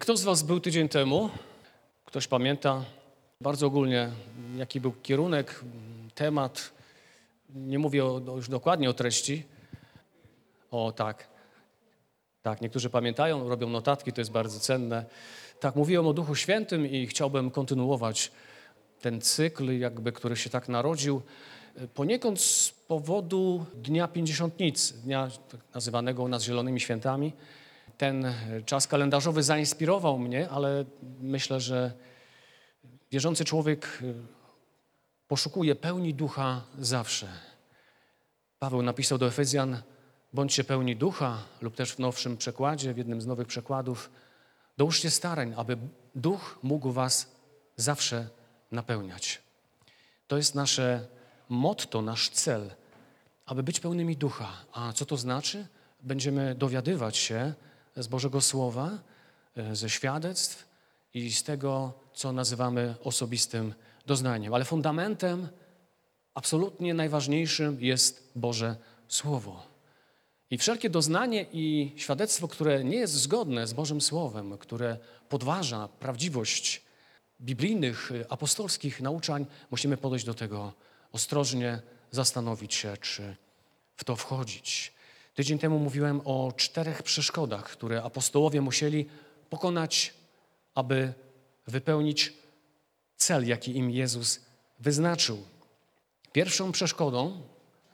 Kto z Was był tydzień temu? Ktoś pamięta? Bardzo ogólnie, jaki był kierunek, temat. Nie mówię o, już dokładnie o treści. O tak. Tak, niektórzy pamiętają, robią notatki, to jest bardzo cenne. Tak, mówiłem o Duchu Świętym i chciałbym kontynuować ten cykl, jakby, który się tak narodził, poniekąd z powodu Dnia Pięćdziesiątnicy, dnia tak nazywanego u nas Zielonymi Świętami. Ten czas kalendarzowy zainspirował mnie, ale myślę, że wierzący człowiek poszukuje pełni ducha zawsze. Paweł napisał do Efezjan, bądźcie pełni ducha, lub też w nowszym przekładzie, w jednym z nowych przekładów, dołóżcie starań, aby duch mógł was zawsze napełniać. To jest nasze motto, nasz cel, aby być pełnymi ducha. A co to znaczy? Będziemy dowiadywać się z Bożego Słowa, e, ze świadectw i z tego, co nazywamy osobistym doznaniem. Ale fundamentem, absolutnie najważniejszym jest Boże Słowo. I wszelkie doznanie i świadectwo, które nie jest zgodne z Bożym Słowem, które podważa prawdziwość biblijnych, apostolskich nauczań, musimy podejść do tego ostrożnie, zastanowić się, czy w to wchodzić. Tydzień temu mówiłem o czterech przeszkodach, które apostołowie musieli pokonać, aby wypełnić cel, jaki im Jezus wyznaczył. Pierwszą przeszkodą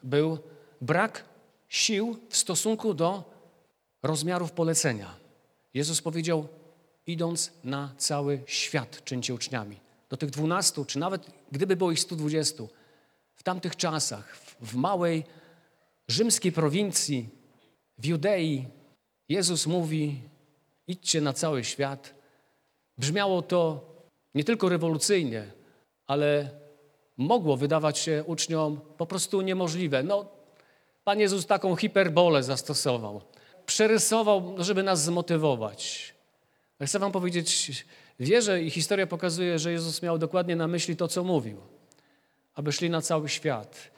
był brak sił w stosunku do rozmiarów polecenia. Jezus powiedział: idąc na cały świat, czyńcie uczniami. Do tych dwunastu, czy nawet gdyby było ich 120, w tamtych czasach, w małej rzymskiej prowincji, w Judei, Jezus mówi: idźcie na cały świat. Brzmiało to nie tylko rewolucyjnie, ale mogło wydawać się uczniom po prostu niemożliwe. No, Pan Jezus taką hiperbolę zastosował. Przerysował, żeby nas zmotywować. Chcę wam powiedzieć, wierzę i historia pokazuje, że Jezus miał dokładnie na myśli to, co mówił. Aby szli na cały świat.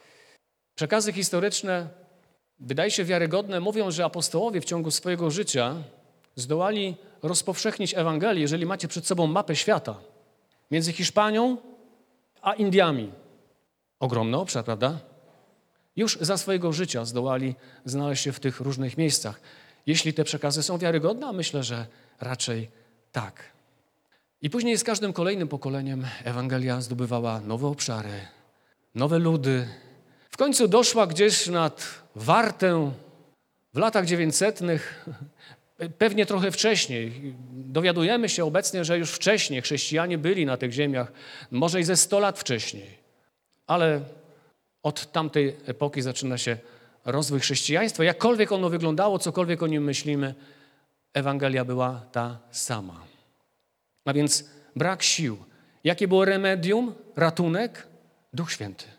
Przekazy historyczne, wydaje się wiarygodne, mówią, że apostołowie w ciągu swojego życia zdołali rozpowszechnić Ewangelię, jeżeli macie przed sobą mapę świata, między Hiszpanią a Indiami. Ogromny obszar, prawda? Już za swojego życia zdołali znaleźć się w tych różnych miejscach. Jeśli te przekazy są wiarygodne, myślę, że raczej tak. I później z każdym kolejnym pokoleniem Ewangelia zdobywała nowe obszary, nowe ludy. W końcu doszła gdzieś nad Wartę w latach dziewięćsetnych, pewnie trochę wcześniej. Dowiadujemy się obecnie, że już wcześniej chrześcijanie byli na tych ziemiach, może i ze 100 lat wcześniej. Ale od tamtej epoki zaczyna się rozwój chrześcijaństwa. Jakkolwiek ono wyglądało, cokolwiek o nim myślimy, Ewangelia była ta sama. A więc brak sił. Jakie było remedium, ratunek? Duch Święty.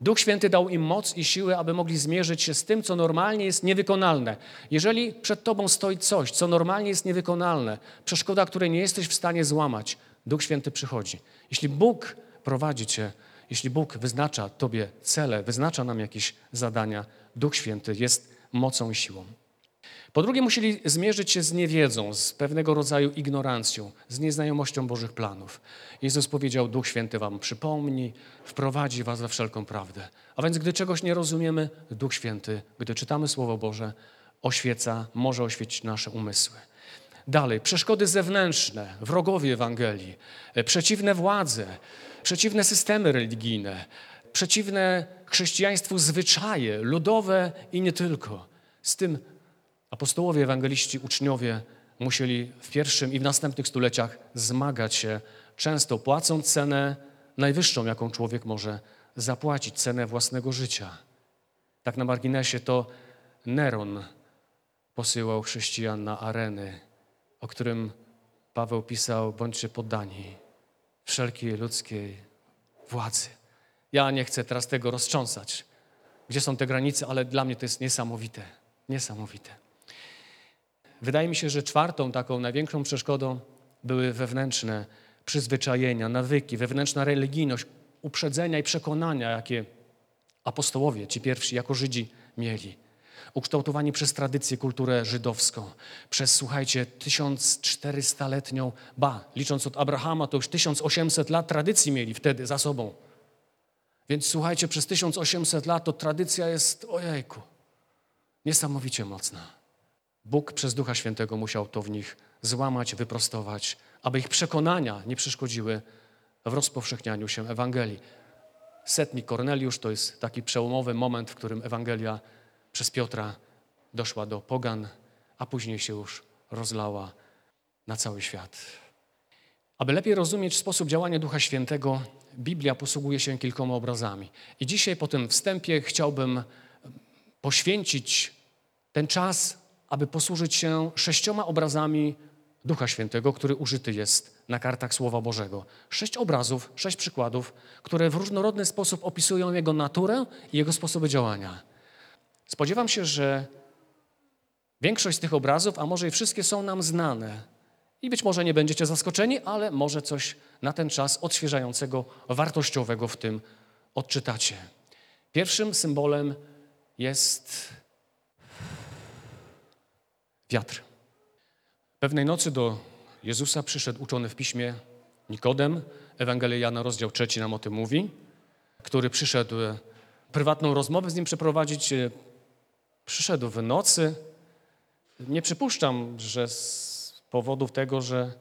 Duch Święty dał im moc i siłę, aby mogli zmierzyć się z tym, co normalnie jest niewykonalne. Jeżeli przed Tobą stoi coś, co normalnie jest niewykonalne, przeszkoda, której nie jesteś w stanie złamać, Duch Święty przychodzi. Jeśli Bóg prowadzi Cię, jeśli Bóg wyznacza Tobie cele, wyznacza nam jakieś zadania, Duch Święty jest mocą i siłą. Po drugie, musieli zmierzyć się z niewiedzą, z pewnego rodzaju ignorancją, z nieznajomością Bożych planów. Jezus powiedział: Duch Święty Wam przypomni, wprowadzi Was we wszelką prawdę. A więc, gdy czegoś nie rozumiemy, Duch Święty, gdy czytamy Słowo Boże, oświeca, może oświecić nasze umysły. Dalej, przeszkody zewnętrzne, wrogowie Ewangelii, przeciwne władze, przeciwne systemy religijne, przeciwne chrześcijaństwu zwyczaje, ludowe i nie tylko. Z tym apostołowie, ewangeliści, uczniowie musieli w pierwszym i w następnych stuleciach zmagać się, często płacąc cenę najwyższą, jaką człowiek może zapłacić, cenę własnego życia. Tak na marginesie to Neron posyłał chrześcijan na areny, o którym Paweł pisał, bądźcie poddani wszelkiej ludzkiej władzy. Ja nie chcę teraz tego roztrząsać, gdzie są te granice, ale dla mnie to jest niesamowite. Niesamowite. Wydaje mi się, że czwartą taką największą przeszkodą były wewnętrzne przyzwyczajenia, nawyki, wewnętrzna religijność, uprzedzenia i przekonania, jakie apostołowie, ci pierwsi, jako Żydzi mieli. ukształtowani przez tradycję, kulturę żydowską, przez, słuchajcie, 1400-letnią, ba, licząc od Abrahama, to już 1800 lat tradycji mieli wtedy za sobą. Więc słuchajcie, przez 1800 lat to tradycja jest, ojejku, niesamowicie mocna. Bóg przez Ducha Świętego musiał to w nich złamać, wyprostować, aby ich przekonania nie przeszkodziły w rozpowszechnianiu się Ewangelii. Setnik Korneliusz to jest taki przełomowy moment, w którym Ewangelia przez Piotra doszła do pogan, a później się już rozlała na cały świat. Aby lepiej rozumieć sposób działania Ducha Świętego, Biblia posługuje się kilkoma obrazami. I dzisiaj po tym wstępie chciałbym poświęcić ten czas, aby posłużyć się sześcioma obrazami Ducha Świętego, który użyty jest na kartach Słowa Bożego. Sześć obrazów, sześć przykładów, które w różnorodny sposób opisują Jego naturę i Jego sposoby działania. Spodziewam się, że większość z tych obrazów, a może i wszystkie są nam znane. I być może nie będziecie zaskoczeni, ale może coś na ten czas odświeżającego, wartościowego w tym odczytacie. Pierwszym symbolem jest wiatr. Pewnej nocy do Jezusa przyszedł uczony w piśmie Nikodem, Ewangelia Jana, rozdział trzeci nam o tym mówi, który przyszedł e, prywatną rozmowę z nim przeprowadzić. E, przyszedł w nocy. Nie przypuszczam, że z powodów tego, że,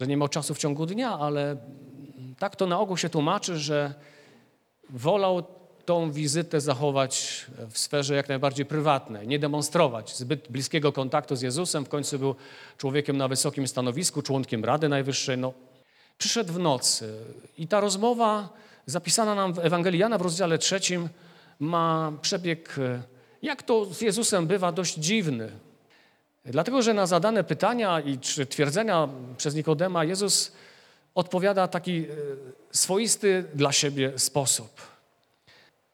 że nie miał czasu w ciągu dnia, ale tak to na ogół się tłumaczy, że wolał tą wizytę zachować w sferze jak najbardziej prywatnej, nie demonstrować zbyt bliskiego kontaktu z Jezusem. W końcu był człowiekiem na wysokim stanowisku, członkiem Rady Najwyższej. No, przyszedł w nocy i ta rozmowa zapisana nam w Ewangelii Jana w rozdziale trzecim ma przebieg, jak to z Jezusem bywa, dość dziwny. Dlatego, że na zadane pytania i czy twierdzenia przez Nikodema Jezus odpowiada taki e, swoisty dla siebie sposób.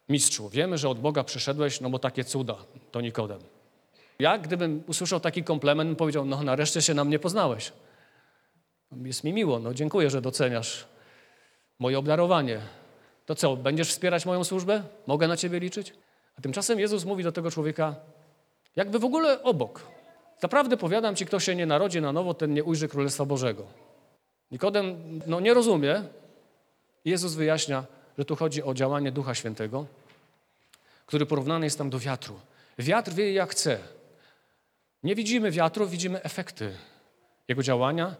Mistrzu, wiemy, że od Boga przyszedłeś, no bo takie cuda, to Nikodem. Ja, gdybym usłyszał taki komplement, bym powiedział, no nareszcie się na mnie poznałeś. Jest mi miło, no dziękuję, że doceniasz moje obdarowanie. To co, będziesz wspierać moją służbę? Mogę na ciebie liczyć? A tymczasem Jezus mówi do tego człowieka, jakby w ogóle obok. Naprawdę powiadam ci, kto się nie narodzi na nowo, ten nie ujrzy Królestwa Bożego. Nikodem no, nie rozumie. Jezus wyjaśnia, że tu chodzi o działanie Ducha Świętego, który porównany jest tam do wiatru. Wiatr wieje jak chce. Nie widzimy wiatru, widzimy efekty jego działania.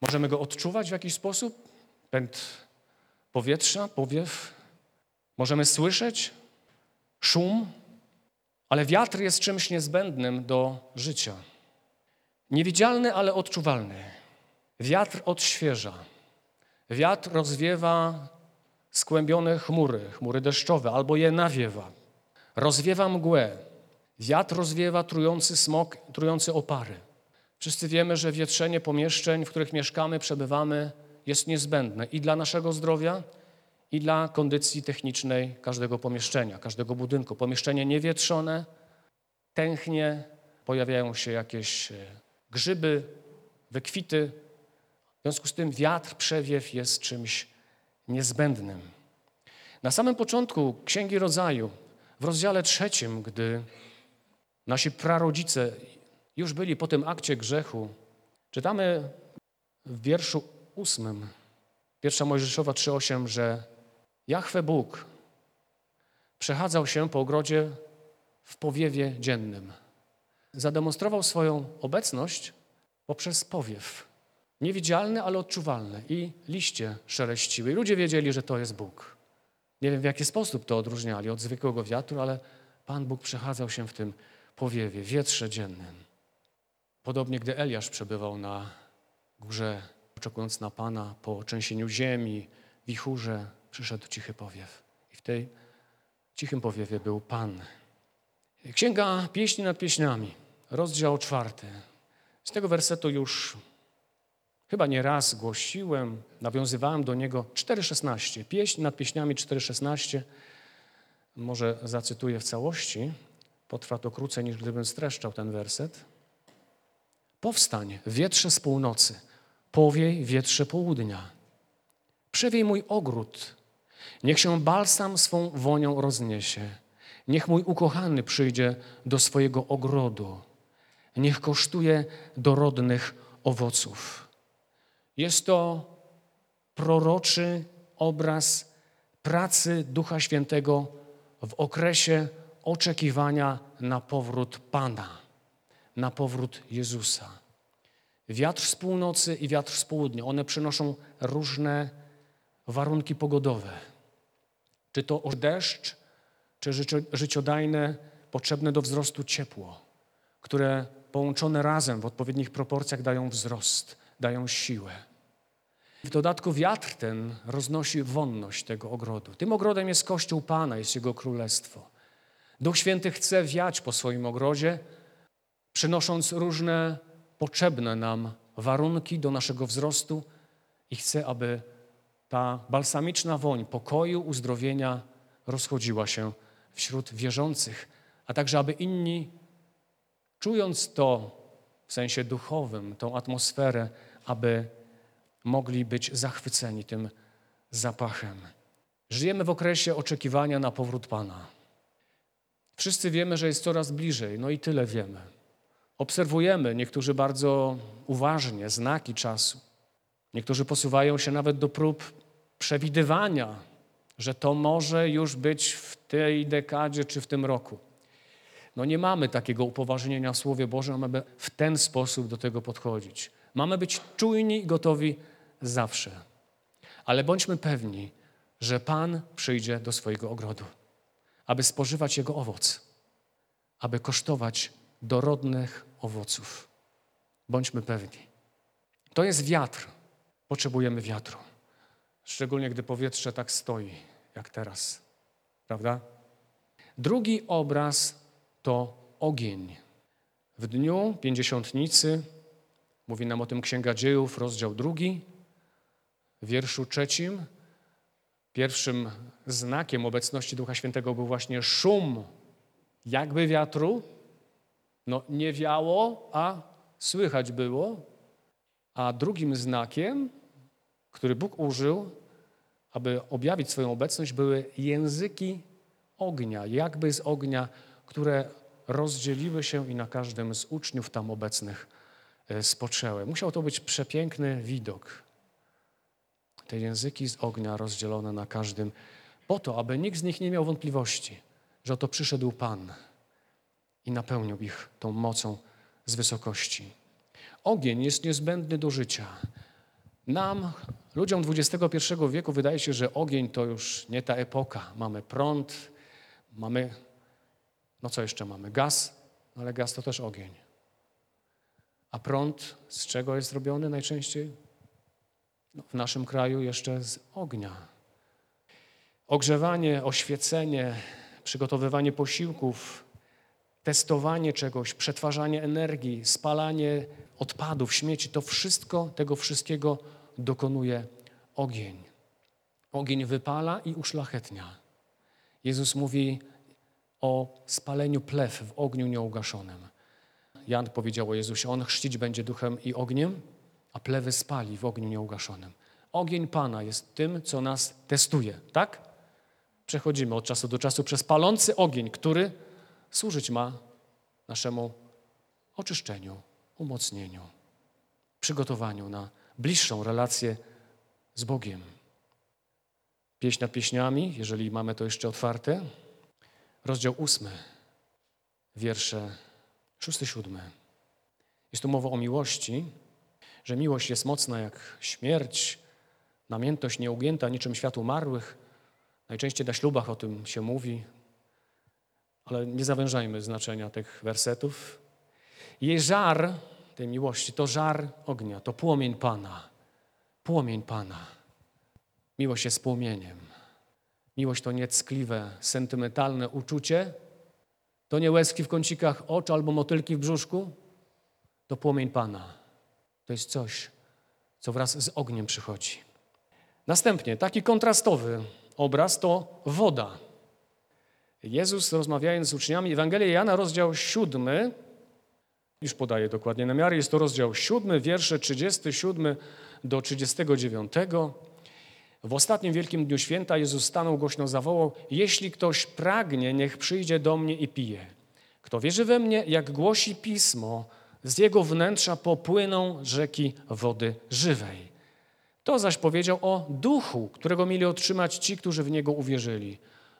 Możemy go odczuwać w jakiś sposób. Pęd powietrza, powiew. Możemy słyszeć szum, ale wiatr jest czymś niezbędnym do życia. Niewidzialny, ale odczuwalny. Wiatr odświeża. Wiatr rozwiewa skłębione chmury, chmury deszczowe, albo je nawiewa. Rozwiewa mgłę. Wiatr rozwiewa trujący smok, trujący opary. Wszyscy wiemy, że wietrzenie pomieszczeń, w których mieszkamy, przebywamy, jest niezbędne i dla naszego zdrowia, i dla kondycji technicznej każdego pomieszczenia, każdego budynku. Pomieszczenie niewietrzone, tęchnie, pojawiają się jakieś e, grzyby, wykwity. W związku z tym wiatr, przewiew jest czymś niezbędnym. Na samym początku Księgi Rodzaju, w rozdziale trzecim, gdy nasi prarodzice już byli po tym akcie grzechu, czytamy w wierszu ósmym, pierwsza Mojżeszowa 3,8, że Jahwe Bóg przechadzał się po ogrodzie w powiewie dziennym. Zademonstrował swoją obecność poprzez powiew. Niewidzialny, ale odczuwalny. I liście szeleściły. I ludzie wiedzieli, że to jest Bóg. Nie wiem, w jaki sposób to odróżniali od zwykłego wiatru, ale Pan Bóg przechadzał się w tym powiewie, wietrze dziennym. Podobnie, gdy Eliasz przebywał na górze, oczekując na Pana po trzęsieniu ziemi, wichurze, przyszedł cichy powiew. I w tej cichym powiewie był Pan. Księga Pieśni nad Pieśniami, rozdział czwarty. Z tego wersetu już Chyba nie raz głosiłem, nawiązywałem do niego 4,16. Pieśń nad pieśniami 4,16. Może zacytuję w całości. Potrwa to krócej niż gdybym streszczał ten werset. Powstań, wietrze z północy, powiej wietrze południa. Przewiej mój ogród, niech się balsam swą wonią rozniesie. Niech mój ukochany przyjdzie do swojego ogrodu. Niech kosztuje dorodnych owoców. Jest to proroczy obraz pracy Ducha Świętego w okresie oczekiwania na powrót Pana, na powród Jezusa. Wiatr z północy i wiatr z południa, one przynoszą różne warunki pogodowe. Czy to deszcz, czy życiodajne, potrzebne do wzrostu ciepło, które połączone razem w odpowiednich proporcjach dają wzrost, dają siłę. W dodatku wiatr ten roznosi wonność tego ogrodu. Tym ogrodem jest Kościół Pana, jest Jego Królestwo. Duch Święty chce wiać po swoim ogrodzie, przynosząc różne potrzebne nam warunki do naszego wzrostu i chce, aby ta balsamiczna woń pokoju, uzdrowienia rozchodziła się wśród wierzących, a także aby inni, czując to w sensie duchowym, tą atmosferę, aby mogli być zachwyceni tym zapachem. Żyjemy w okresie oczekiwania na powrót Pana. Wszyscy wiemy, że jest coraz bliżej, no i tyle wiemy. Obserwujemy, niektórzy bardzo uważnie, znaki czasu. Niektórzy posuwają się nawet do prób przewidywania, że to może już być w tej dekadzie czy w tym roku. No nie mamy takiego upoważnienia w Słowie Bożym, mamy w ten sposób do tego podchodzić. Mamy być czujni i gotowi zawsze. Ale bądźmy pewni, że Pan przyjdzie do swojego ogrodu, aby spożywać jego owoc, aby kosztować dorodnych owoców. Bądźmy pewni. To jest wiatr. Potrzebujemy wiatru. Szczególnie gdy powietrze tak stoi, jak teraz. Prawda? Drugi obraz to ogień. W dniu pięćdziesiątnicy, mówi nam o tym Księga Dziejów, rozdział drugi, w wierszu trzecim, pierwszym znakiem obecności Ducha Świętego był właśnie szum jakby wiatru. No nie wiało, a słychać było. A drugim znakiem, który Bóg użył, aby objawić swoją obecność, były języki ognia, jakby z ognia, które rozdzieliły się i na każdym z uczniów tam obecnych e, spoczęły. Musiał to być przepiękny widok. Te języki z ognia rozdzielone na każdym, po to, aby nikt z nich nie miał wątpliwości, że oto przyszedł Pan i napełnił ich tą mocą z wysokości. Ogień jest niezbędny do życia. Nam, ludziom XXI wieku, wydaje się, że ogień to już nie ta epoka. Mamy prąd, mamy, no co jeszcze mamy? Gaz, ale gaz to też ogień. A prąd z czego jest zrobiony najczęściej? No, w naszym kraju jeszcze z ognia. Ogrzewanie, oświecenie, przygotowywanie posiłków, testowanie czegoś, przetwarzanie energii, spalanie odpadów, śmieci, to wszystko, tego wszystkiego dokonuje ogień. Ogień wypala i uszlachetnia. Jezus mówi o spaleniu plew w ogniu nieugaszonym. Jan powiedział o Jezusie, On chrzcić będzie duchem i ogniem, a plewy spali w ogniu nieugaszonym. Ogień Pana jest tym, co nas testuje, tak? Przechodzimy od czasu do czasu przez palący ogień, który służyć ma naszemu oczyszczeniu, umocnieniu, przygotowaniu na bliższą relację z Bogiem. Pieśń nad pieśniami, jeżeli mamy to jeszcze otwarte, rozdział ósmy, wiersze szósty, siódmy. Jest tu mowa o miłości, że miłość jest mocna jak śmierć, namiętność nieugięta niczym świat umarłych. Najczęściej na ślubach o tym się mówi, ale nie zawężajmy znaczenia tych wersetów. Jej żar tej miłości to żar ognia, to płomień Pana. Płomień Pana. Miłość jest płomieniem. Miłość to nie ckliwe, sentymentalne uczucie, to nie łezki w kącikach oczu albo motylki w brzuszku, to płomień Pana. To jest coś, co wraz z ogniem przychodzi. Następnie taki kontrastowy obraz to woda. Jezus rozmawiając z uczniami, Ewangelia Jana, rozdział 7, już podaję dokładnie na miarę, jest to rozdział 7, wiersze 37 do 39. W ostatnim wielkim dniu święta Jezus stanął głośno zawołał: Jeśli ktoś pragnie, niech przyjdzie do mnie i pije. Kto wierzy we mnie, jak głosi pismo, z jego wnętrza popłyną rzeki wody żywej. To zaś powiedział o duchu, którego mieli otrzymać ci, którzy w niego uwierzyli.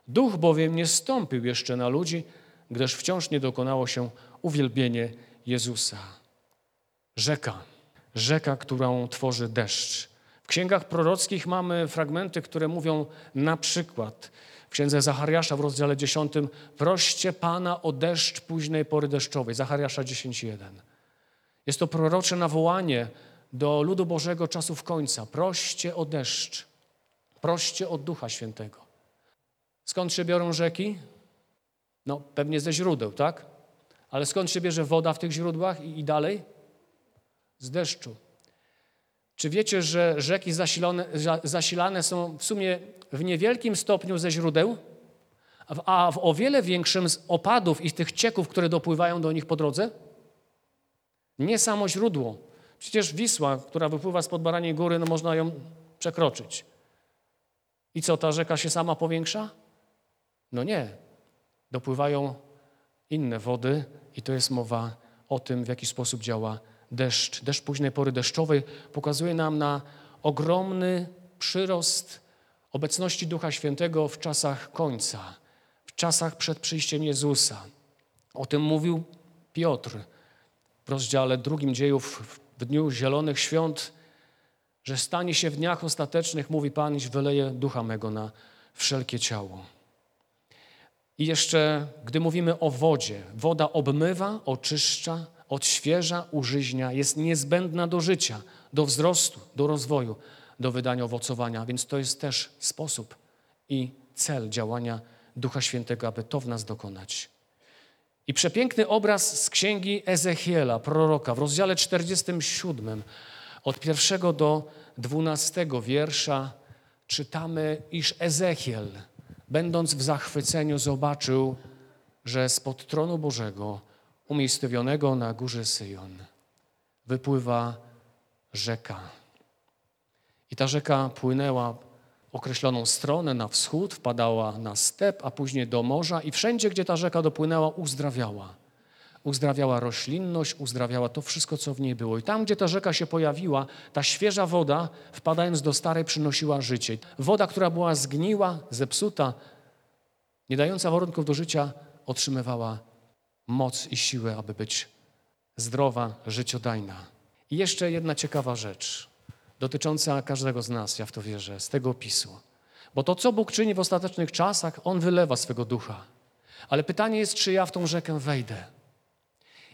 Duch bowiem nie stąpił jeszcze na ludzi, gdyż wciąż nie dokonało się uwielbienie Jezusa. Rzeka, rzeka, którą tworzy deszcz. W księgach prorockich mamy fragmenty, które mówią na przykład w księdze Zachariasza w rozdziale 10 proście Pana o deszcz późnej pory deszczowej. Zachariasza 10.1. Jest to prorocze nawołanie do ludu Bożego czasów końca. Proście o deszcz. Proście o Ducha Świętego. Skąd się biorą rzeki? No pewnie ze źródeł, tak? Ale skąd się bierze woda w tych źródłach i, i dalej? Z deszczu. Czy wiecie, że rzeki zasilane, zasilane są w sumie w niewielkim stopniu ze źródeł, a w o wiele większym z opadów i tych cieków, które dopływają do nich po drodze? Nie samo źródło. Przecież Wisła, która wypływa spod Baraniej Góry, no można ją przekroczyć. I co, ta rzeka się sama powiększa? No nie. Dopływają inne wody i to jest mowa o tym, w jaki sposób działa deszcz. Deszcz późnej pory deszczowej pokazuje nam na ogromny przyrost obecności Ducha Świętego w czasach końca, w czasach przed przyjściem Jezusa. O tym mówił Piotr rozdziale drugim dziejów w dniu Zielonych Świąt, że stanie się w dniach ostatecznych, mówi Pan, iż wyleje ducha mego na wszelkie ciało. I jeszcze, gdy mówimy o wodzie, woda obmywa, oczyszcza, odświeża, użyźnia, jest niezbędna do życia, do wzrostu, do rozwoju, do wydania owocowania, więc to jest też sposób i cel działania Ducha Świętego, aby to w nas dokonać. I przepiękny obraz z księgi Ezechiela, proroka, w rozdziale 47, od pierwszego do dwunastego wiersza czytamy, iż Ezechiel, będąc w zachwyceniu, zobaczył, że spod tronu Bożego, umiejscowionego na górze Syjon, wypływa rzeka. I ta rzeka płynęła określoną stronę na wschód, wpadała na step, a później do morza i wszędzie, gdzie ta rzeka dopłynęła, uzdrawiała. Uzdrawiała roślinność, uzdrawiała to wszystko, co w niej było. I tam, gdzie ta rzeka się pojawiła, ta świeża woda, wpadając do starej, przynosiła życie. Woda, która była zgniła, zepsuta, nie dająca warunków do życia, otrzymywała moc i siłę, aby być zdrowa, życiodajna. I jeszcze jedna ciekawa rzecz dotycząca każdego z nas, ja w to wierzę, z tego opisu. Bo to, co Bóg czyni w ostatecznych czasach, On wylewa swego ducha. Ale pytanie jest, czy ja w tą rzekę wejdę.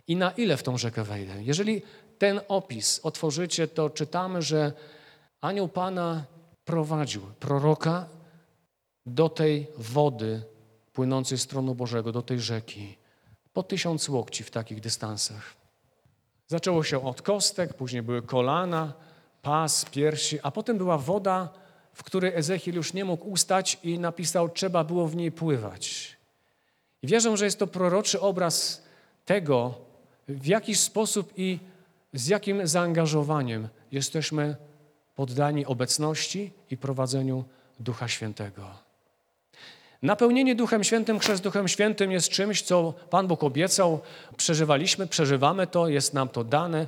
I na ile w tą rzekę wejdę? Jeżeli ten opis otworzycie, to czytamy, że anioł Pana prowadził proroka do tej wody płynącej z tronu Bożego, do tej rzeki, po tysiąc łokci w takich dystansach. Zaczęło się od kostek, później były kolana, pas, piersi, a potem była woda, w której Ezechiel już nie mógł ustać i napisał, trzeba było w niej pływać. I wierzę, że jest to proroczy obraz tego, w jaki sposób i z jakim zaangażowaniem jesteśmy poddani obecności i prowadzeniu Ducha Świętego. Napełnienie Duchem Świętym, chrzest Duchem Świętym jest czymś, co Pan Bóg obiecał, przeżywaliśmy, przeżywamy to, jest nam to dane,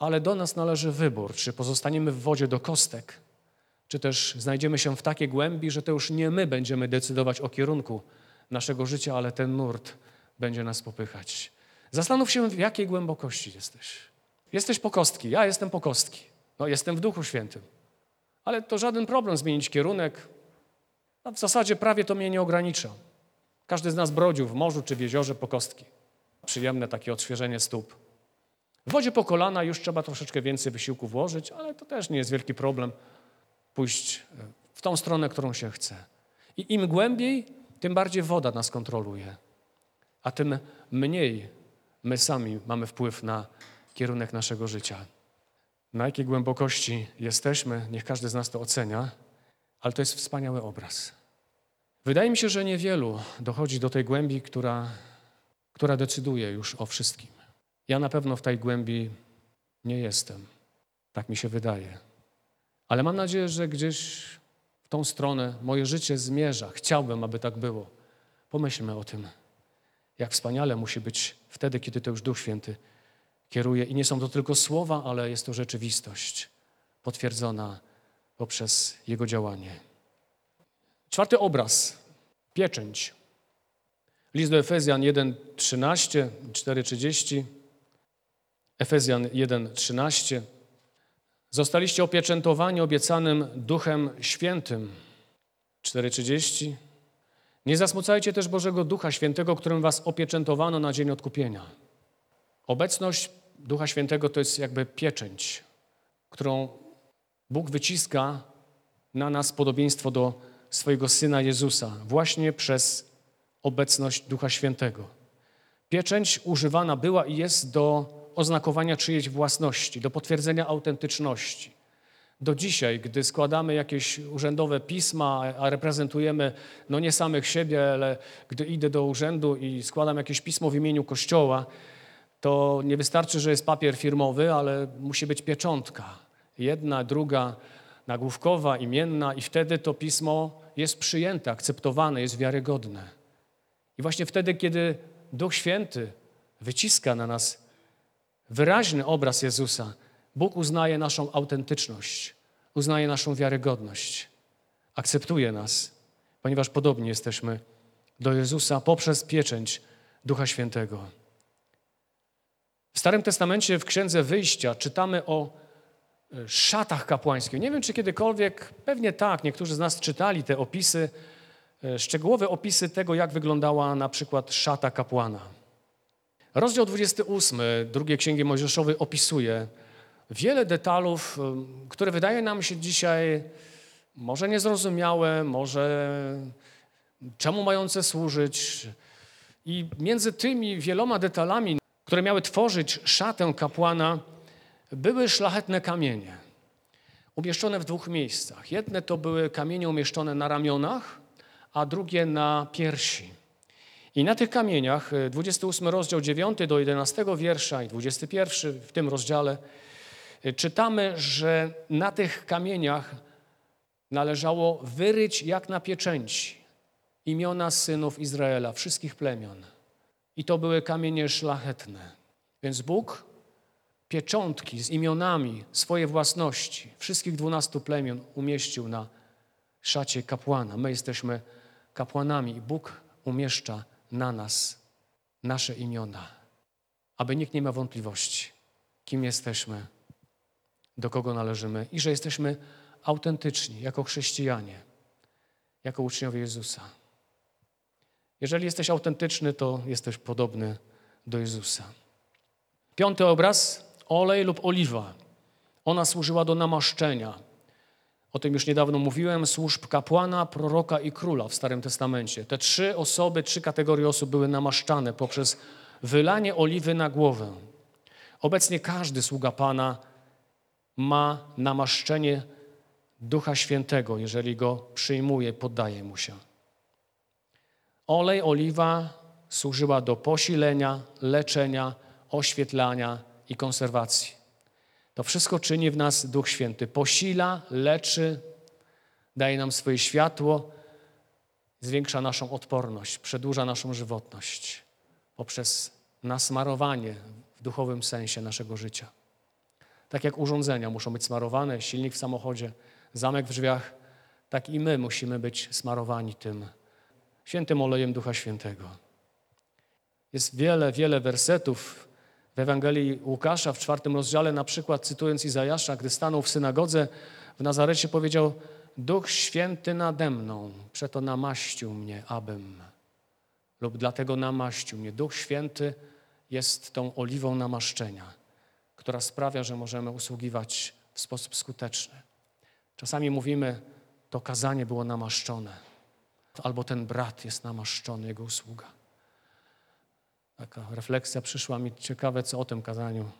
ale do nas należy wybór, czy pozostaniemy w wodzie do kostek, czy też znajdziemy się w takiej głębi, że to już nie my będziemy decydować o kierunku naszego życia, ale ten nurt będzie nas popychać. Zastanów się, w jakiej głębokości jesteś. Jesteś po kostki, ja jestem po kostki. No, jestem w Duchu Świętym. Ale to żaden problem zmienić kierunek. W zasadzie prawie to mnie nie ogranicza. Każdy z nas brodził w morzu czy w jeziorze po kostki. Przyjemne takie odświeżenie stóp. W wodzie po kolana już trzeba troszeczkę więcej wysiłku włożyć, ale to też nie jest wielki problem pójść e, w tą stronę, którą się chce. I im głębiej, tym bardziej woda nas kontroluje, a tym mniej my sami mamy wpływ na kierunek naszego życia. Na jakiej głębokości jesteśmy, niech każdy z nas to ocenia, ale to jest wspaniały obraz. Wydaje mi się, że niewielu dochodzi do tej głębi, która, która decyduje już o wszystkim. Ja na pewno w tej głębi nie jestem. Tak mi się wydaje. Ale mam nadzieję, że gdzieś tą stronę moje życie zmierza. Chciałbym, aby tak było. Pomyślmy o tym, jak wspaniale musi być wtedy, kiedy to już Duch Święty kieruje. I nie są to tylko słowa, ale jest to rzeczywistość potwierdzona poprzez Jego działanie. Czwarty obraz. Pieczęć. List do Efezjan 1:13, 4:30. Efezjan 1:13. Zostaliście opieczętowani obiecanym Duchem Świętym. 4:30. Nie zasmucajcie też Bożego Ducha Świętego, którym was opieczętowano na dzień odkupienia. Obecność Ducha Świętego to jest jakby pieczęć, którą Bóg wyciska na nas podobieństwo do swojego Syna Jezusa właśnie przez obecność Ducha Świętego. Pieczęć używana była i jest do oznakowania czyjejś własności, do potwierdzenia autentyczności. Do dzisiaj, gdy składamy jakieś urzędowe pisma, a reprezentujemy no nie samych siebie, ale gdy idę do urzędu i składam jakieś pismo w imieniu Kościoła, to nie wystarczy, że jest papier firmowy, ale musi być pieczątka. Jedna, druga, nagłówkowa, imienna, i wtedy to pismo jest przyjęte, akceptowane, jest wiarygodne. I właśnie wtedy, kiedy Duch Święty wyciska na nas wyraźny obraz Jezusa, Bóg uznaje naszą autentyczność, uznaje naszą wiarygodność, akceptuje nas, ponieważ podobnie jesteśmy do Jezusa poprzez pieczęć Ducha Świętego. W Starym Testamencie, w Księdze Wyjścia, czytamy o e, szatach kapłańskich. Nie wiem, czy kiedykolwiek, pewnie tak, niektórzy z nas czytali te opisy, e, szczegółowe opisy tego, jak wyglądała na przykład szata kapłana. Rozdział 28 drugiej Księgi Mojżeszowej opisuje wiele detalów, które wydaje nam się dzisiaj może niezrozumiałe, może czemu mające służyć. I między tymi wieloma detalami, które miały tworzyć szatę kapłana, były szlachetne kamienie, umieszczone w dwóch miejscach. Jedne to były kamienie umieszczone na ramionach, a drugie na piersi. I na tych kamieniach, 28 y, rozdział 9 do 11 wiersza i 21 w tym rozdziale, y, czytamy, że na tych kamieniach należało wyryć jak na pieczęci imiona synów Izraela, wszystkich plemion. I to były kamienie szlachetne. Więc Bóg pieczątki z imionami swojej własności wszystkich dwunastu plemion umieścił na szacie kapłana. My jesteśmy kapłanami i Bóg umieszcza na nas nasze imiona, aby nikt nie miał wątpliwości, kim jesteśmy, do kogo należymy i że jesteśmy autentyczni jako chrześcijanie, jako uczniowie Jezusa. Jeżeli jesteś autentyczny, to jesteś podobny do Jezusa. Piąty obraz, olej lub oliwa. Ona służyła do namaszczenia o tym już niedawno mówiłem, służb kapłana, proroka i króla w Starym Testamencie. Te trzy osoby, trzy kategorie osób były namaszczane poprzez wylanie oliwy na głowę. Obecnie każdy sługa Pana ma namaszczenie Ducha Świętego, jeżeli go przyjmuje, poddaje mu się. Olej, oliwa służyła do posilenia, leczenia, oświetlania i konserwacji. To wszystko czyni w nas Duch Święty. Posila, leczy, daje nam swoje światło, zwiększa naszą odporność, przedłuża naszą żywotność poprzez nasmarowanie w duchowym sensie naszego życia. Tak jak urządzenia muszą być smarowane, silnik w samochodzie, zamek w drzwiach, tak i my musimy być smarowani tym świętym olejem Ducha Świętego. Jest wiele, wiele wersetów w Ewangelii Łukasza w czwartym rozdziale, na przykład cytując Izajasza, gdy stanął w synagodze w Nazarecie, powiedział: Duch Święty nade mną, przeto namaścił mnie, abym. Lub dlatego namaścił mnie. Duch Święty jest tą oliwą namaszczenia, która sprawia, że możemy usługiwać w sposób skuteczny. Czasami mówimy, to kazanie było namaszczone, albo ten brat jest namaszczony, jego usługa. Taka refleksja przyszła mi ciekawe, co o tym kazaniu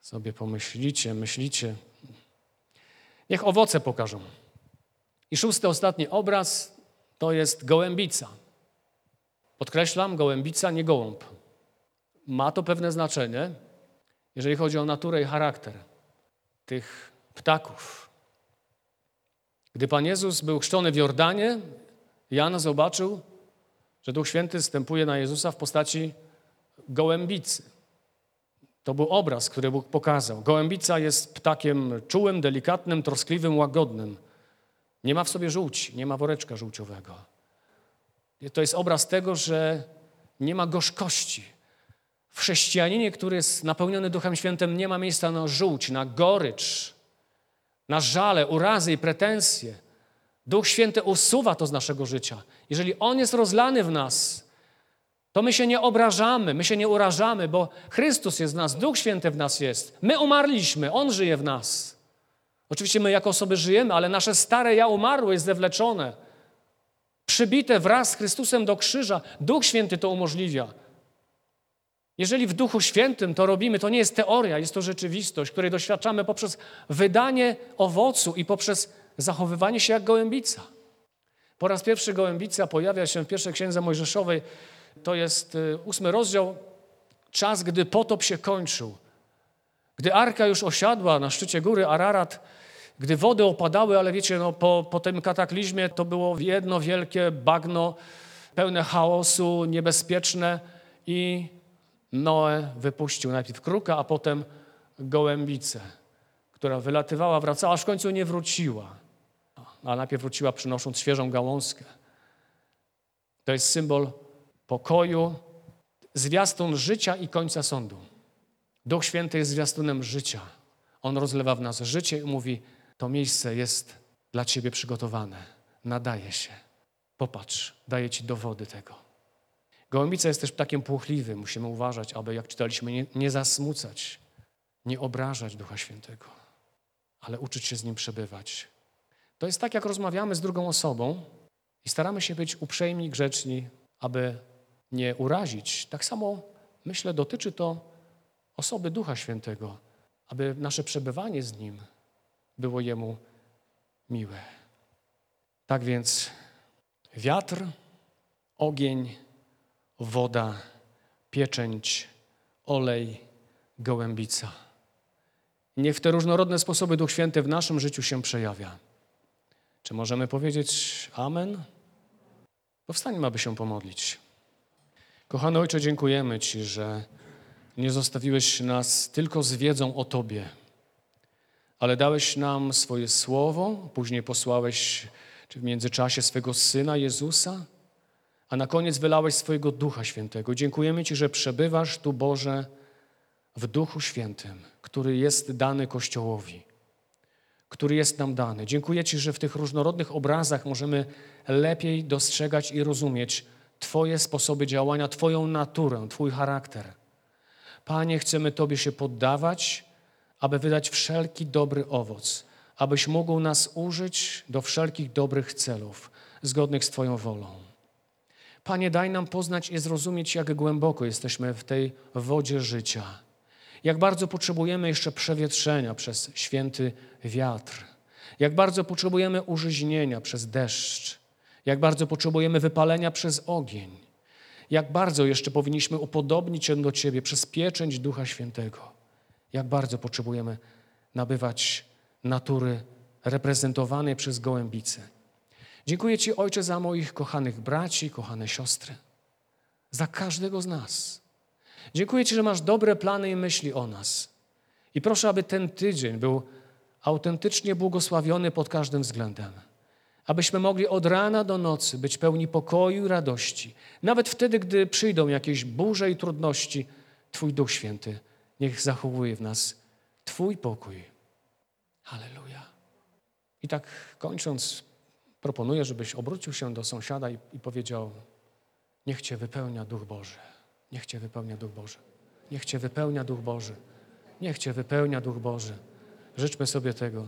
sobie pomyślicie, myślicie. Niech owoce pokażą. I szósty, ostatni obraz to jest gołębica. Podkreślam, gołębica, nie gołąb. Ma to pewne znaczenie, jeżeli chodzi o naturę i charakter tych ptaków. Gdy Pan Jezus był chrzczony w Jordanie, Jan zobaczył, że Duch Święty stępuje na Jezusa w postaci gołębicy. To był obraz, który Bóg pokazał. Gołębica jest ptakiem czułym, delikatnym, troskliwym, łagodnym. Nie ma w sobie żółci, nie ma woreczka żółciowego. To jest obraz tego, że nie ma gorzkości. W chrześcijaninie, który jest napełniony Duchem Świętym, nie ma miejsca na żółć, na gorycz, na żale, urazy i pretensje. Duch Święty usuwa to z naszego życia. Jeżeli On jest rozlany w nas, to my się nie obrażamy, my się nie urażamy, bo Chrystus jest w nas, Duch Święty w nas jest. My umarliśmy, On żyje w nas. Oczywiście my jako osoby żyjemy, ale nasze stare ja umarłe jest zewleczone. Przybite wraz z Chrystusem do krzyża. Duch Święty to umożliwia. Jeżeli w Duchu Świętym to robimy, to nie jest teoria, jest to rzeczywistość, której doświadczamy poprzez wydanie owocu i poprzez zachowywanie się jak gołębica. Po raz pierwszy gołębica pojawia się w pierwszej księdze Mojżeszowej. To jest y, ósmy rozdział, czas, gdy potop się kończył. Gdy arka już osiadła na szczycie góry Ararat, gdy wody opadały, ale wiecie, no, po, po tym kataklizmie to było jedno wielkie bagno, pełne chaosu, niebezpieczne i Noe wypuścił najpierw kruka, a potem gołębicę, która wylatywała, wracała, aż w końcu nie wróciła. A najpierw wróciła przynosząc świeżą gałązkę. To jest symbol pokoju, zwiastun życia i końca sądu. Duch Święty jest zwiastunem życia. On rozlewa w nas życie i mówi: To miejsce jest dla Ciebie przygotowane, nadaje się. Popatrz, daję Ci dowody tego. Gołębica jest też ptakiem płochliwym. Musimy uważać, aby, jak czytaliśmy, nie, nie zasmucać, nie obrażać Ducha Świętego, ale uczyć się z Nim przebywać. To jest tak, jak rozmawiamy z drugą osobą i staramy się być uprzejmi, grzeczni, aby nie urazić. Tak samo, myślę, dotyczy to osoby Ducha Świętego, aby nasze przebywanie z Nim było Jemu miłe. Tak więc wiatr, ogień, woda, pieczęć, olej, gołębica. Niech w te różnorodne sposoby Duch Święty w naszym życiu się przejawia. Czy możemy powiedzieć Amen? Powstańmy, aby się pomodlić. Kochany Ojcze, dziękujemy Ci, że nie zostawiłeś nas tylko z wiedzą o Tobie, ale dałeś nam swoje słowo, później posłałeś w międzyczasie swego Syna Jezusa, a na koniec wylałeś swojego Ducha Świętego. Dziękujemy Ci, że przebywasz tu, Boże, w Duchu Świętym, który jest dany Kościołowi, który jest nam dany. Dziękuję Ci, że w tych różnorodnych obrazach możemy lepiej dostrzegać i rozumieć Twoje sposoby działania, Twoją naturę, Twój charakter. Panie, chcemy Tobie się poddawać, aby wydać wszelki dobry owoc, abyś mógł nas użyć do wszelkich dobrych celów, zgodnych z Twoją wolą. Panie, daj nam poznać i zrozumieć, jak głęboko jesteśmy w tej wodzie życia. Jak bardzo potrzebujemy jeszcze przewietrzenia przez święty wiatr. Jak bardzo potrzebujemy użyźnienia przez deszcz. Jak bardzo potrzebujemy wypalenia przez ogień. Jak bardzo jeszcze powinniśmy upodobnić się do Ciebie przez pieczęć Ducha Świętego. Jak bardzo potrzebujemy nabywać natury reprezentowanej przez gołębicę. Dziękuję Ci, Ojcze, za moich kochanych braci, kochane siostry, za każdego z nas. Dziękuję Ci, że masz dobre plany i myśli o nas. I proszę, aby ten tydzień był autentycznie błogosławiony pod każdym względem. Abyśmy mogli od rana do nocy być pełni pokoju i radości. Nawet wtedy, gdy przyjdą jakieś burze i trudności, Twój Duch Święty niech zachowuje w nas Twój pokój. Halleluja. I tak kończąc, proponuję, żebyś obrócił się do sąsiada i, i powiedział: Niech Cię wypełnia Duch Boży. Niech Cię wypełnia Duch Boży. Niech Cię wypełnia Duch Boży. Niech Cię wypełnia Duch Boży. Życzmy sobie tego.